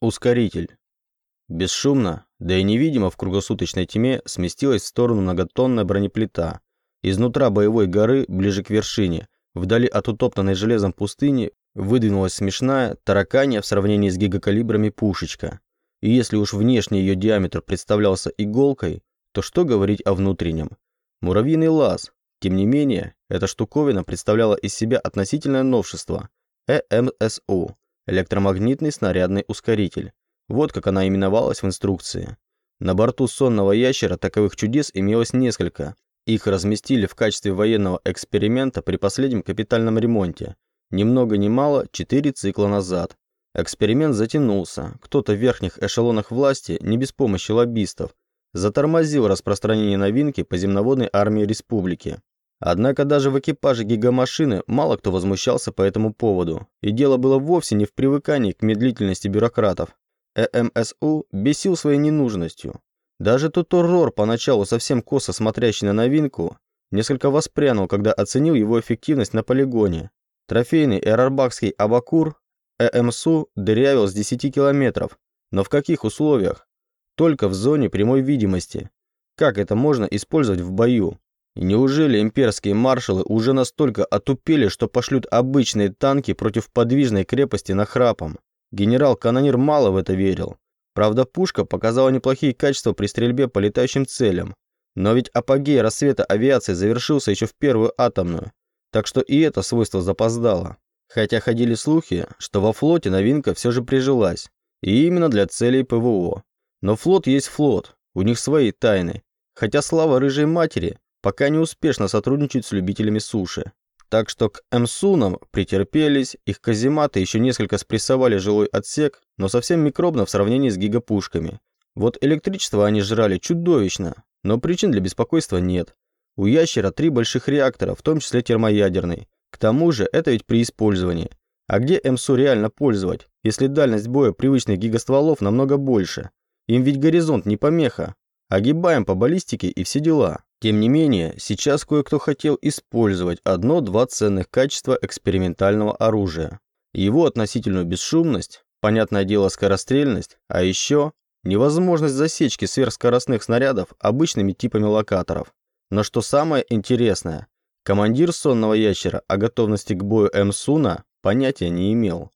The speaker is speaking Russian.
Ускоритель. Бесшумно, да и невидимо в круглосуточной тьме сместилась в сторону многотонная бронеплита. Изнутра боевой горы, ближе к вершине, вдали от утоптанной железом пустыни, выдвинулась смешная, тараканья в сравнении с гигакалибрами пушечка. И если уж внешний ее диаметр представлялся иголкой, то что говорить о внутреннем? Муравьиный лаз. Тем не менее, эта штуковина представляла из себя относительное новшество – ЭМСУ – электромагнитный снарядный ускоритель. Вот как она именовалась в инструкции. На борту сонного ящера таковых чудес имелось несколько. Их разместили в качестве военного эксперимента при последнем капитальном ремонте. Ни много ни мало, четыре цикла назад. Эксперимент затянулся. Кто-то в верхних эшелонах власти, не без помощи лоббистов, затормозил распространение новинки по земноводной армии республики. Однако даже в экипаже гигамашины мало кто возмущался по этому поводу, и дело было вовсе не в привыкании к медлительности бюрократов. ЭМСУ бесил своей ненужностью. Даже тот Рор, поначалу совсем косо смотрящий на новинку, несколько воспрянул, когда оценил его эффективность на полигоне. Трофейный эрарбахский Абакур ЭМСУ дырявил с 10 километров, но в каких условиях? Только в зоне прямой видимости. Как это можно использовать в бою? И неужели имперские маршалы уже настолько отупели, что пошлют обычные танки против подвижной крепости на храпом? Генерал-канонир мало в это верил. Правда, пушка показала неплохие качества при стрельбе по летающим целям. Но ведь апогей рассвета авиации завершился еще в первую атомную. Так что и это свойство запоздало. Хотя ходили слухи, что во флоте новинка все же прижилась. И именно для целей ПВО. Но флот есть флот, у них свои тайны. Хотя слава рыжей матери пока не успешно сотрудничает с любителями суши. Так что к Эмсунам претерпелись, их казематы еще несколько спрессовали жилой отсек, но совсем микробно в сравнении с гигапушками. Вот электричество они жрали чудовищно, но причин для беспокойства нет. У ящера три больших реактора, в том числе термоядерный. К тому же это ведь при использовании. А где МСУ реально пользовать, если дальность боя привычных гигастволов намного больше? Им ведь горизонт не помеха. Огибаем по баллистике и все дела. Тем не менее, сейчас кое-кто хотел использовать одно-два ценных качества экспериментального оружия. Его относительную бесшумность, понятное дело скорострельность, а еще невозможность засечки сверхскоростных снарядов обычными типами локаторов. Но что самое интересное, командир сонного ящера о готовности к бою МСУна понятия не имел.